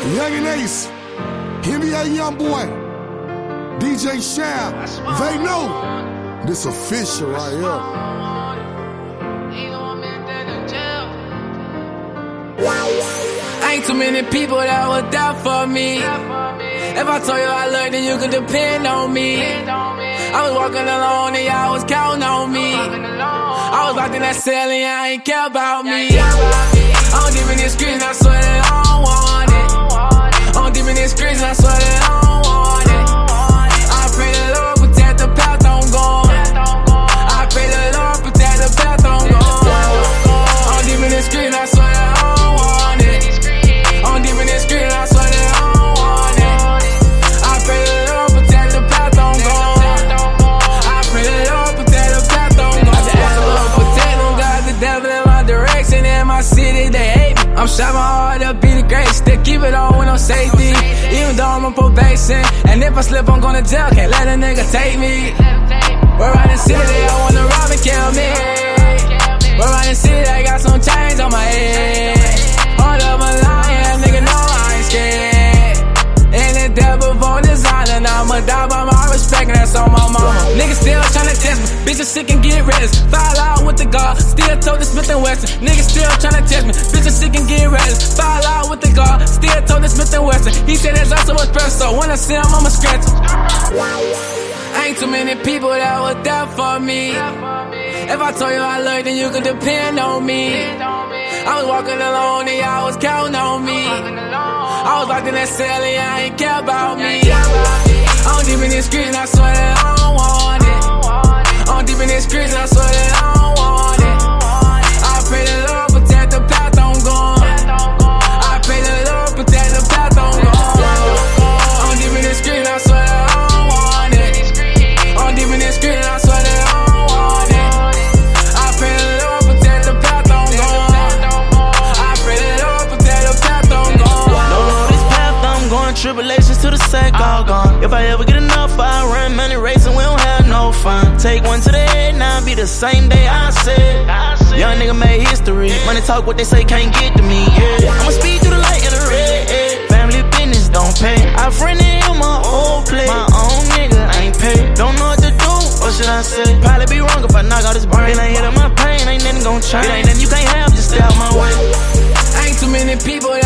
Young and Ace, NBA Young Boy, DJ Shab, they know this official right here. Ain't too many people that would die for me. If I told you I love then you could depend on me. I was walking alone and y'all was counting on me. I was locked in that cell and y'all ain't care about me. I'm deep in this streets and I swear I'm striving hard to be the great. Still keep it on with no safety. Even though I'm on probation. And if I slip, I'm going to jail. Can't let a nigga take me. We're riding city, I wanna rob and kill me. We're riding city, I got some chains on my head. Hold up a lion, nigga, know I ain't scared. And the devil born designer, I'ma die by my respect, and that's on my mama. Niggas still tryna test me, bitches sick and get ready. File out with the guard, still told the Smith and Wesson. Niggas still tryna test me, bitches sick and get ready. File out with the guard, still told the Smith and Wesson. He said there's also so when I see him, I'ma scratch him. Ain't too many people that would die for me. If I told you I love then you could depend on me. I was walking alone and y'all was counting on me. I was locked in that cell and y'all ain't care about me. I'm deep in this and I swear that I don't want tribulations to the sack all gone. If I ever get enough, I run money racing, we don't have no fun. Take one to the head, now be the same day I said. Young nigga made history. Money talk, what they say can't get to me, yeah. I'ma speed through the light in the red. Family business don't pay. I friended him my old play. My own nigga ain't paid. Don't know what to do, what should I say? Probably be wrong if I knock out his brain. It ain't hit up my pain, ain't nothing gon' change. It ain't nothing you can't have, just stay out my way. Ain't too many people